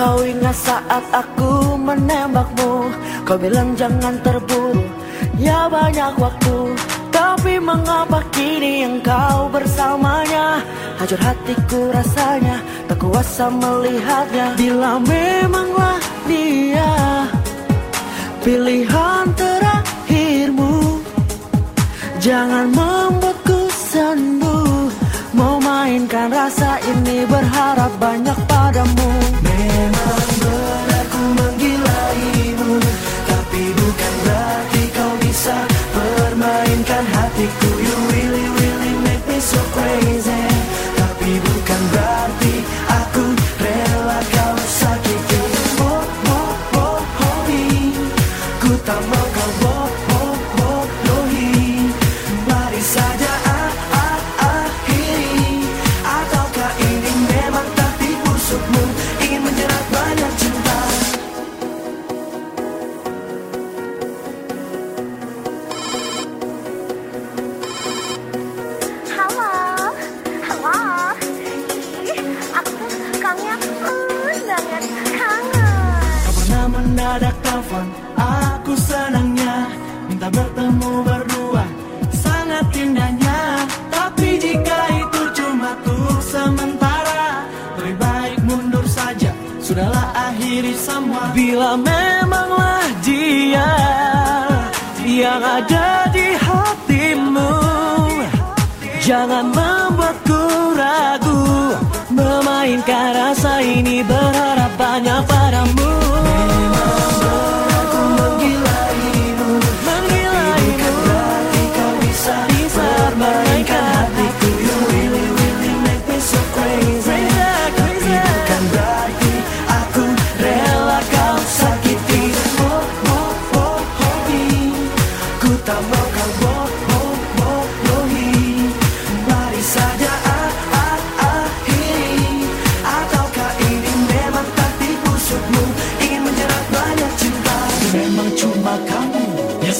Kau ingat saat aku menembakmu? Kau bilang jangan terburu. Ya banyak waktu. Tapi mengapa kini engkau bersamanya? Hancur hatiku rasanya. Tak kuasa melihatnya. Bila memanglah dia Pilihan terakhirmu. Jangan membuatku sendu Memainkan rasa ini berharap banyak padamu. Memang mendadak telepon Aku senangnya Minta bertemu berdua. Sangat indahnya Tapi jika itu cuma tuh sementara Lebih baik mundur saja. Sudahlah akhiri semua. Bila memanglah dia Yang ada di hatimu. Jangan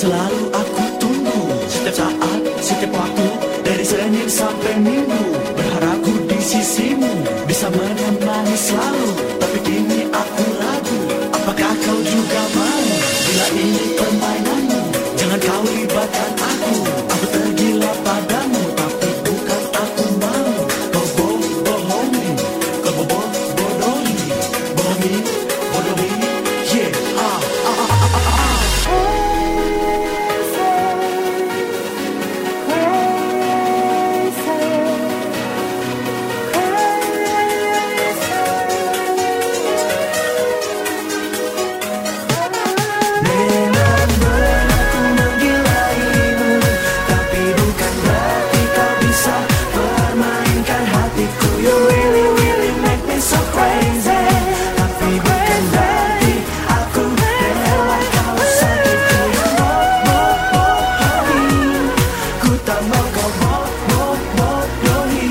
selalu aku tunggu Setiap saat, setiap waktu Dari Senin sampai Minggu kau bodoh bodohi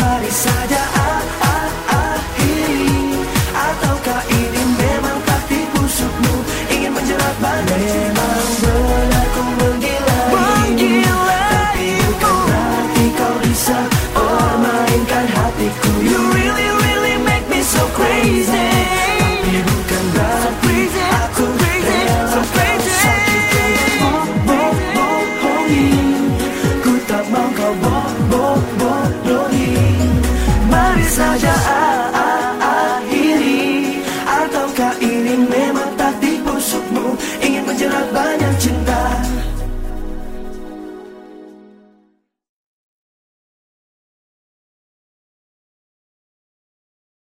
Mari saja ah, ah, akhiri Ataukah ini memang taktik busukmu? Ingin menjerat badai. Memang benar ku menggilaimu Tapi bukan berarti kau bisa. desire